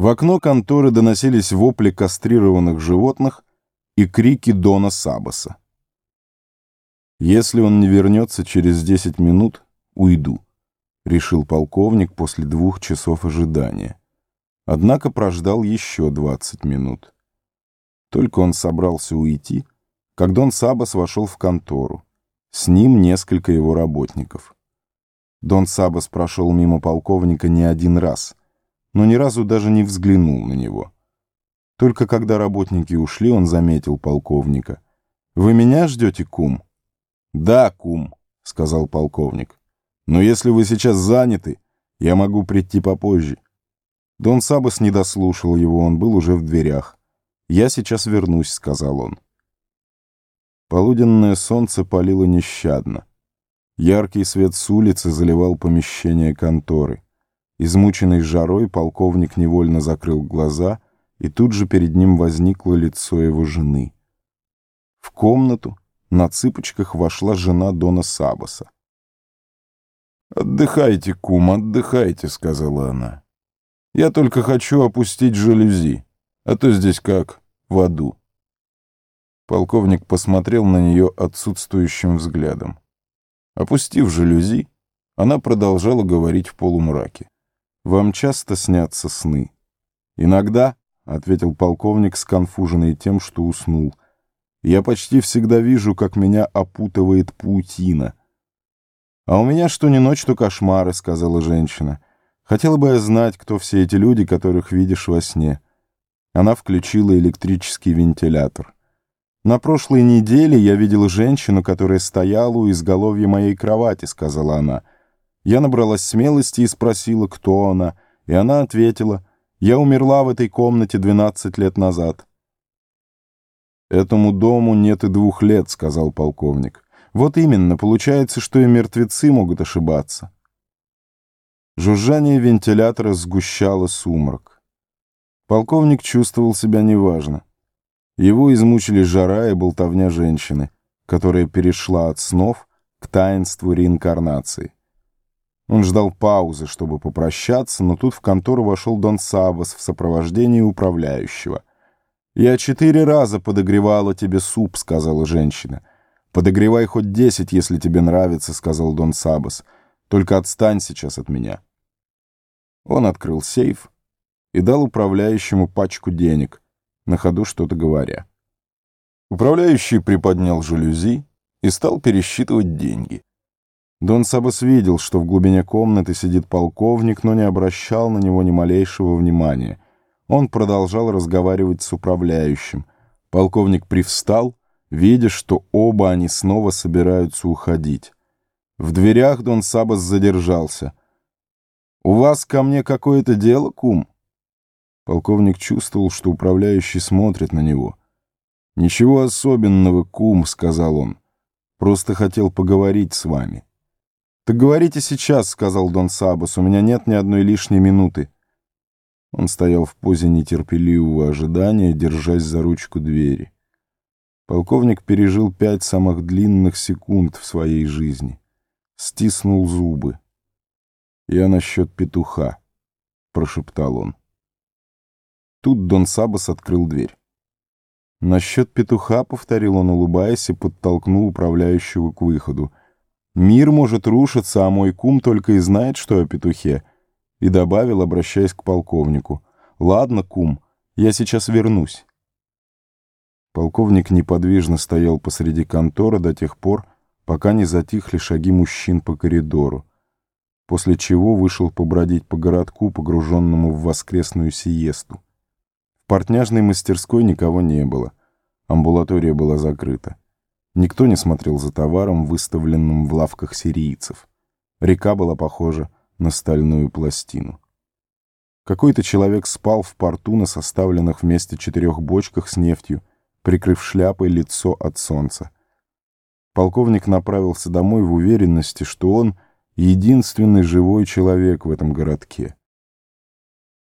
В окно конторы доносились вопли кастрированных животных и крики Дона Сабаса. «Если он не вернется через десять минут, уйду», — решил полковник после двух часов ожидания. Однако прождал еще двадцать минут. Только он собрался уйти, как Дон Сабас вошел в контору. С ним несколько его работников. Дон Сабас прошел мимо полковника не один раз, но ни разу даже не взглянул на него. Только когда работники ушли, он заметил полковника. «Вы меня ждете, кум?» «Да, кум», — сказал полковник. «Но если вы сейчас заняты, я могу прийти попозже». Дон Сабас не дослушал его, он был уже в дверях. «Я сейчас вернусь», — сказал он. Полуденное солнце палило нещадно. Яркий свет с улицы заливал помещение конторы. Измученный жарой, полковник невольно закрыл глаза, и тут же перед ним возникло лицо его жены. В комнату на цыпочках вошла жена Дона Сабаса. «Отдыхайте, кум, отдыхайте», — сказала она. «Я только хочу опустить жалюзи, а то здесь как в аду». Полковник посмотрел на нее отсутствующим взглядом. Опустив жалюзи, она продолжала говорить в полумраке. «Вам часто снятся сны?» «Иногда», — ответил полковник, сконфуженный тем, что уснул. «Я почти всегда вижу, как меня опутывает паутина». «А у меня что ни ночь, то кошмары», — сказала женщина. «Хотела бы я знать, кто все эти люди, которых видишь во сне». Она включила электрический вентилятор. «На прошлой неделе я видела женщину, которая стояла у изголовья моей кровати», — сказала она. Я набралась смелости и спросила, кто она, и она ответила, «Я умерла в этой комнате 12 лет назад». «Этому дому нет и двух лет», — сказал полковник. «Вот именно, получается, что и мертвецы могут ошибаться». Жужжание вентилятора сгущало сумрак. Полковник чувствовал себя неважно. Его измучили жара и болтовня женщины, которая перешла от снов к таинству реинкарнации. Он ждал паузы, чтобы попрощаться, но тут в контору вошел Дон Сабас в сопровождении управляющего. «Я четыре раза подогревала тебе суп», — сказала женщина. «Подогревай хоть десять, если тебе нравится», — сказал Дон Сабас. «Только отстань сейчас от меня». Он открыл сейф и дал управляющему пачку денег — на ходу что-то говоря. Управляющий приподнял жалюзи и стал пересчитывать деньги. Дон Сабас видел, что в глубине комнаты сидит полковник, но не обращал на него ни малейшего внимания. Он продолжал разговаривать с управляющим. Полковник привстал, видя, что оба они снова собираются уходить. В дверях Дон Сабас задержался. «У вас ко мне какое-то дело, кум?» Полковник чувствовал, что управляющий смотрит на него. «Ничего особенного, кум», — сказал он. «Просто хотел поговорить с вами». «Так говорите сейчас», — сказал Дон Сабас. «У меня нет ни одной лишней минуты». Он стоял в позе нетерпеливого ожидания, держась за ручку двери. Полковник пережил пять самых длинных секунд в своей жизни. Стиснул зубы. «Я насчет петуха», — прошептал он. Тут Дон Сабас открыл дверь. «Насчет петуха», — повторил он, улыбаясь, и подтолкнул управляющего к выходу. «Мир может рушиться, а мой кум только и знает, что о петухе». И добавил, обращаясь к полковнику. «Ладно, кум, я сейчас вернусь». Полковник неподвижно стоял посреди конторы до тех пор, пока не затихли шаги мужчин по коридору, после чего вышел побродить по городку, погруженному в воскресную сиесту портняжной мастерской никого не было. Амбулатория была закрыта. Никто не смотрел за товаром, выставленным в лавках сирийцев. Река была похожа на стальную пластину. Какой-то человек спал в порту на составленных вместе четырех бочках с нефтью, прикрыв шляпой лицо от солнца. Полковник направился домой в уверенности, что он единственный живой человек в этом городке.